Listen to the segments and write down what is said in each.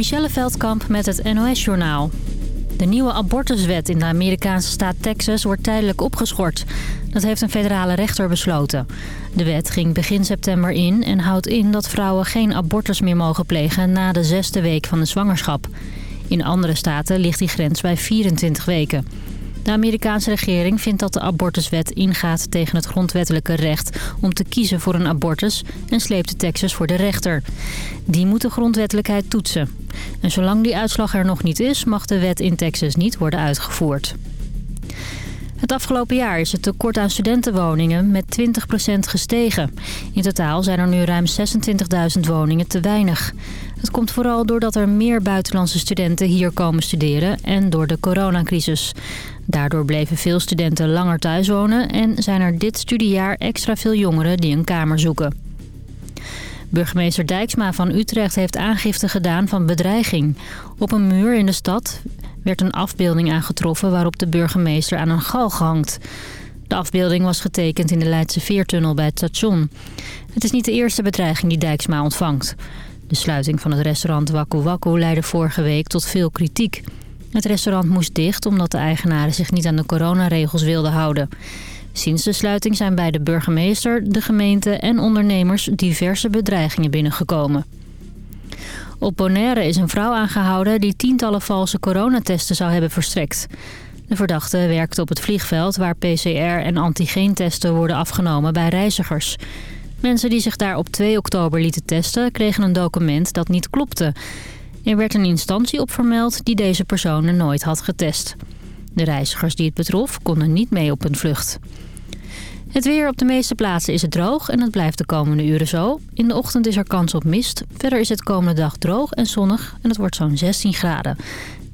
Michelle Veldkamp met het NOS-journaal. De nieuwe abortuswet in de Amerikaanse staat Texas wordt tijdelijk opgeschort. Dat heeft een federale rechter besloten. De wet ging begin september in en houdt in dat vrouwen geen abortus meer mogen plegen na de zesde week van de zwangerschap. In andere staten ligt die grens bij 24 weken. De Amerikaanse regering vindt dat de abortuswet ingaat tegen het grondwettelijke recht om te kiezen voor een abortus en sleept de Texas voor de rechter. Die moet de grondwettelijkheid toetsen. En zolang die uitslag er nog niet is, mag de wet in Texas niet worden uitgevoerd. Het afgelopen jaar is het tekort aan studentenwoningen met 20% gestegen. In totaal zijn er nu ruim 26.000 woningen te weinig. Het komt vooral doordat er meer buitenlandse studenten hier komen studeren en door de coronacrisis. Daardoor bleven veel studenten langer thuis wonen en zijn er dit studiejaar extra veel jongeren die een kamer zoeken. Burgemeester Dijksma van Utrecht heeft aangifte gedaan van bedreiging. Op een muur in de stad werd een afbeelding aangetroffen waarop de burgemeester aan een galg hangt. De afbeelding was getekend in de Leidse Veertunnel bij het station. Het is niet de eerste bedreiging die Dijksma ontvangt. De sluiting van het restaurant Waku Waku leidde vorige week tot veel kritiek. Het restaurant moest dicht omdat de eigenaren zich niet aan de coronaregels wilden houden. Sinds de sluiting zijn bij de burgemeester, de gemeente en ondernemers diverse bedreigingen binnengekomen. Op Bonaire is een vrouw aangehouden die tientallen valse coronatesten zou hebben verstrekt. De verdachte werkte op het vliegveld waar PCR- en antigeentesten worden afgenomen bij reizigers. Mensen die zich daar op 2 oktober lieten testen kregen een document dat niet klopte. Er werd een instantie op vermeld die deze personen nooit had getest. De reizigers die het betrof konden niet mee op hun vlucht. Het weer op de meeste plaatsen is het droog en het blijft de komende uren zo. In de ochtend is er kans op mist. Verder is het komende dag droog en zonnig en het wordt zo'n 16 graden.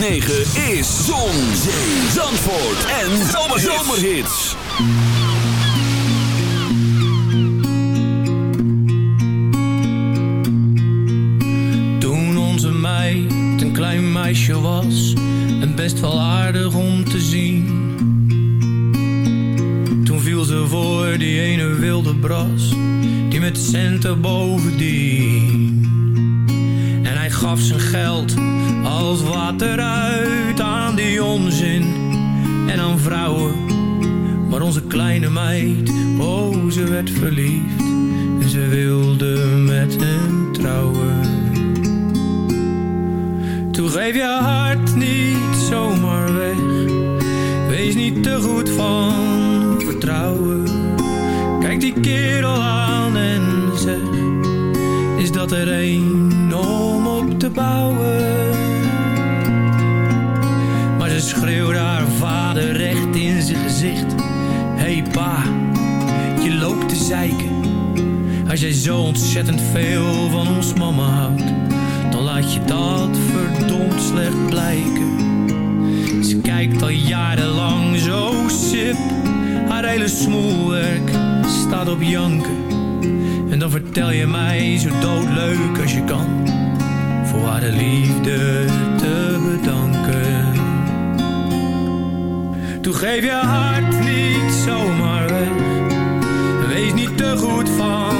106.9 is Zon, Zee, Zandvoort en Zomerhits. Toen onzin. En aan vrouwen Maar onze kleine meid, oh ze werd verliefd En ze wilde met hem trouwen. Toen geef je hart niet zomaar weg. Wees niet te goed van vertrouwen. Kijk die kerel aan en zeg Is dat er een om op te bouwen Ze schreeuwde haar vader recht in zijn gezicht. Hey pa, je loopt te zeiken. Als jij zo ontzettend veel van ons mama houdt Dan laat je dat verdomd slecht blijken. Ze kijkt al jarenlang zo sip. Haar hele smoelwerk staat op janken. En dan vertel je mij zo doodleuk als je kan. Voor haar de liefde te bedanken toen geef je hart niet zomaar weg. Wees niet te goed van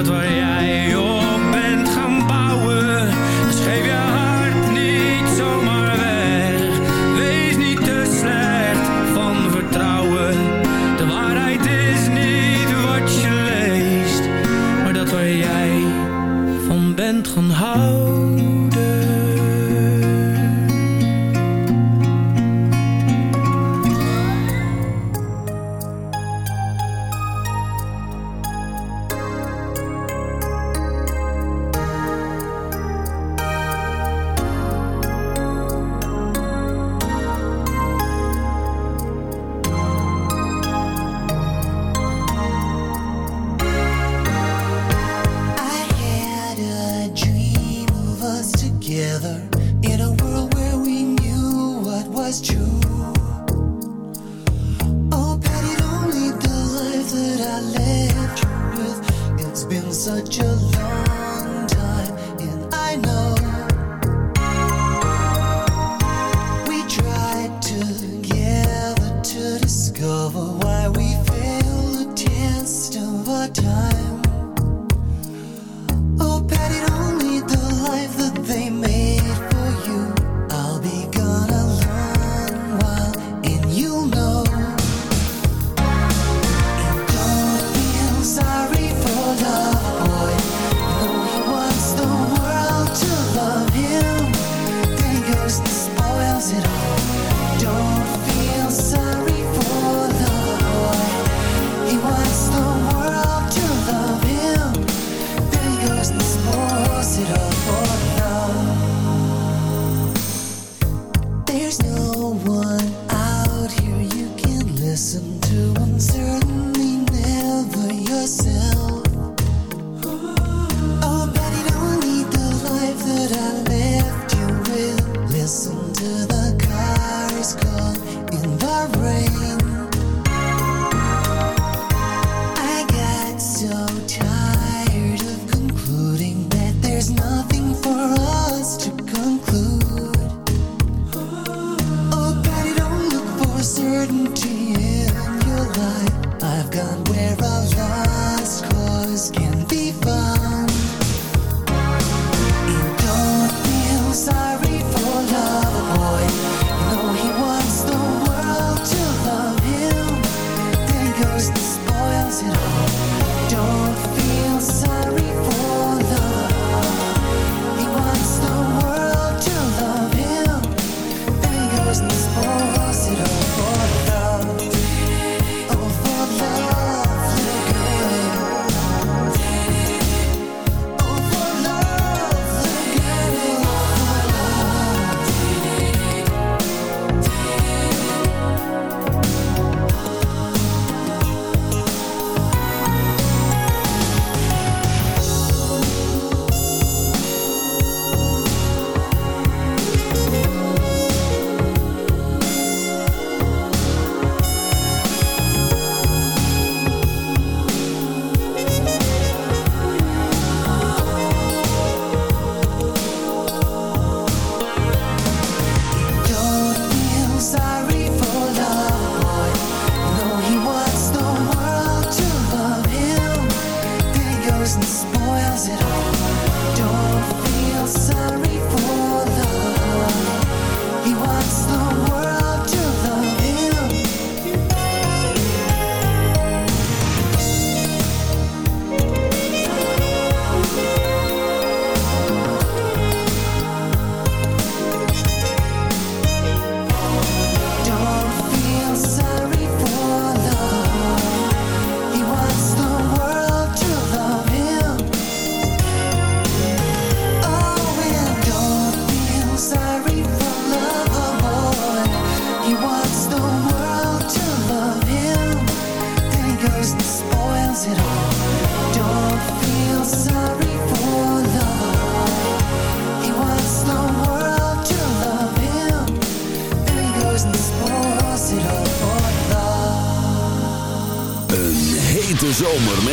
dat waar jij eh,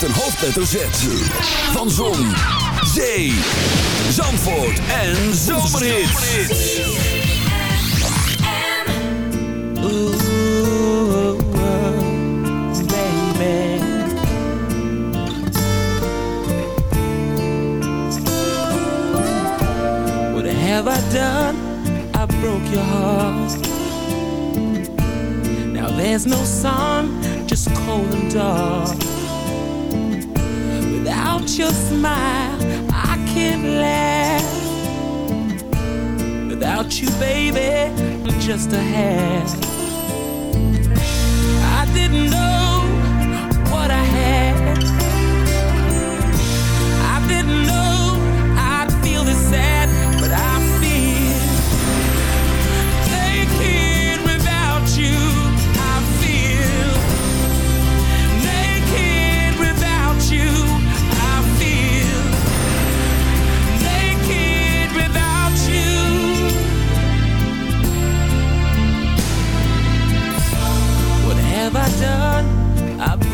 met een hoofdletter Z. Van Zon, Zee, Zandvoort en Zomerhits. What have I done? I broke your heart. Now there's no sun, just cold and dark. your smile, I can't laugh. Without you, baby, just a half. I didn't know.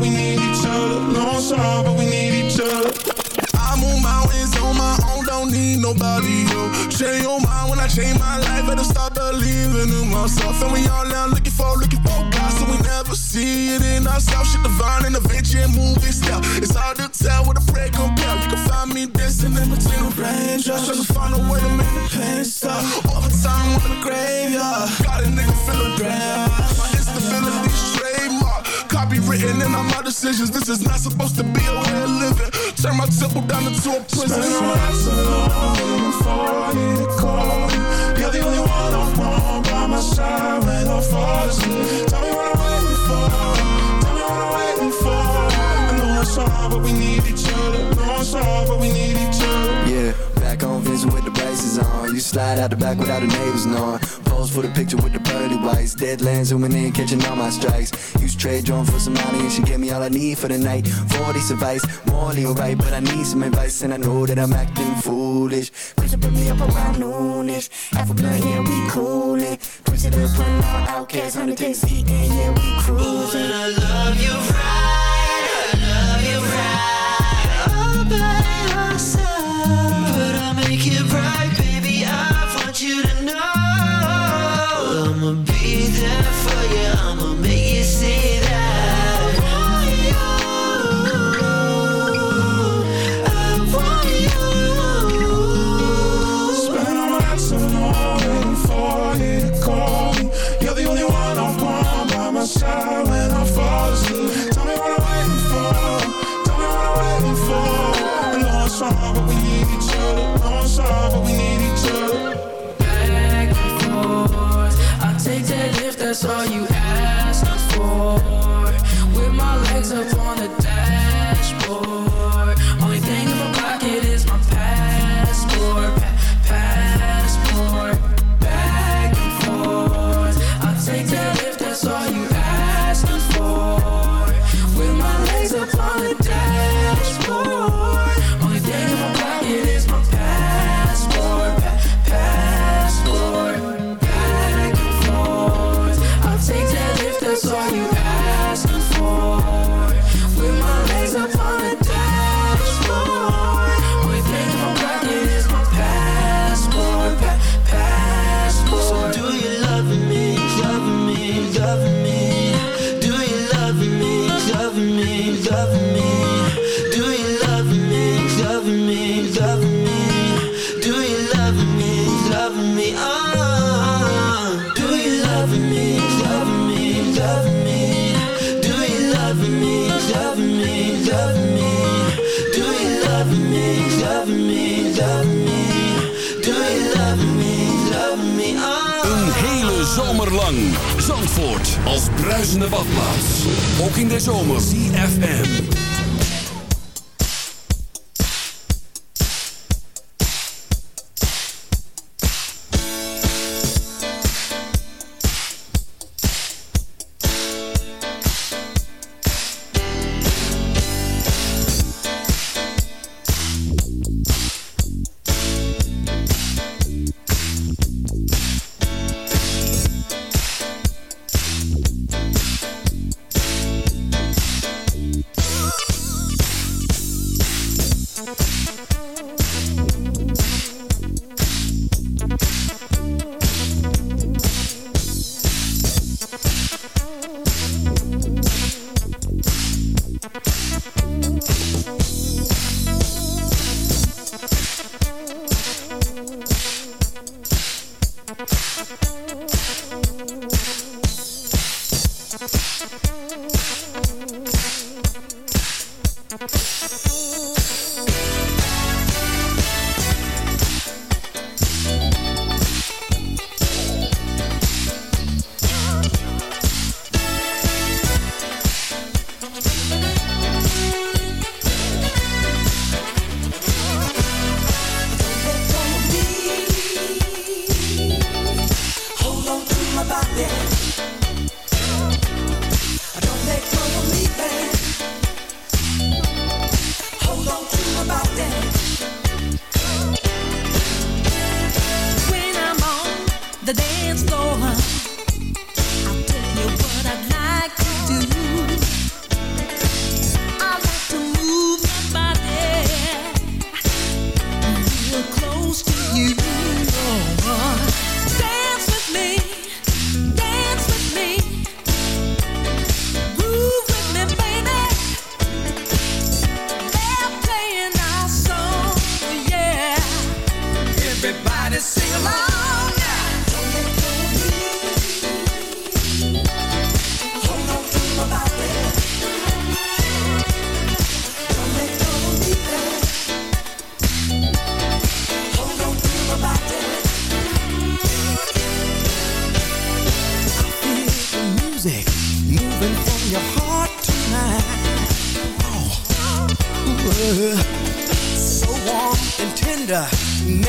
we need each other. No sorrow, but we need each other. I move mountains my on my own, don't need nobody, yo. Change your mind when I change my life, better start believing in myself. And we all now looking for, looking for God, so we never see it in ourselves. Shit divine and adventure and movie style. It's hard to tell what a prayer compare. You can find me dancing in between the raindrops, trying to find a way to make the pain stop. All the time, on the graveyard. Got a nigga feeling drowned. My instability Copywritten in all my decisions. This is not supposed to be a way of living. Turn my temple down into a prison. Spend alone before I to call you. You're the only one I want by my side when I fall asleep. Tell me what I'm waiting for. Tell me what I'm waiting for. I know it's hard, but we need each other. Know but we need each other. Yeah, back on Vincent with the braces on. You slide out the back without the neighbors knowing. Pose for the picture with the pearly whites. Deadlands zooming in, catching all my strikes. Use trade drone for some money and she gave me all I need for the night. 40 advice, morally alright, but I need some advice and I know that I'm acting foolish. Push it, put me up around noonish. Half a blunt, yeah, we cool coolin'. Push it up, run out, outcast, 100 days heat, and yeah, we cruising. I love you right,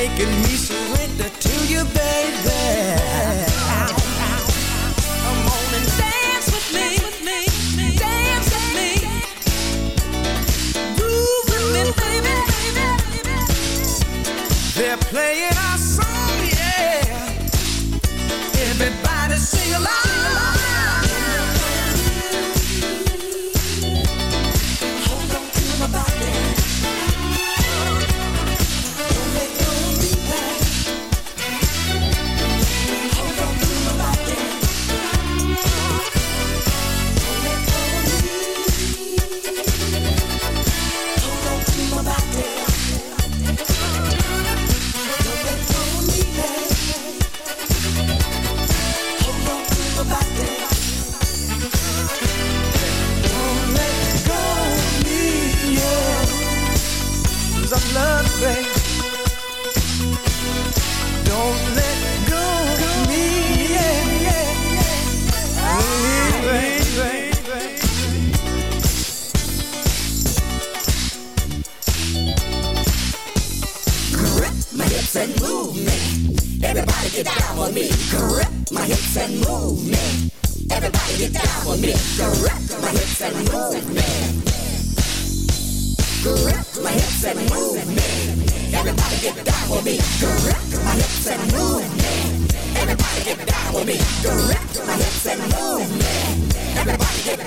making me surrender to you, baby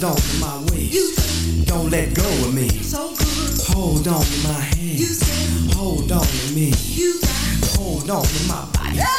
Hold on to my waist. Don't let go of me. So good. Hold on to my hand. Hold on to me. Hold on to my body.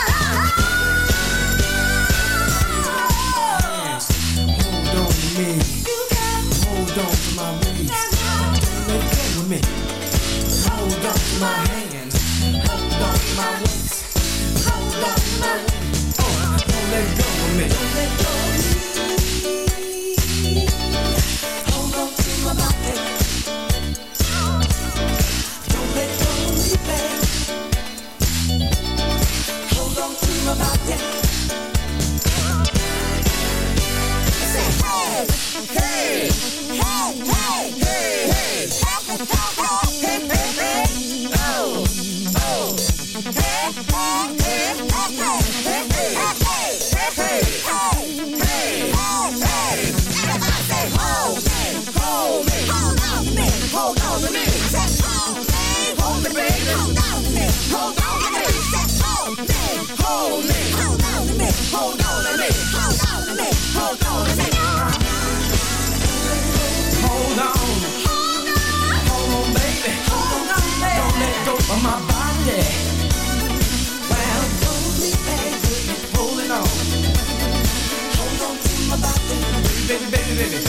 baby, baby.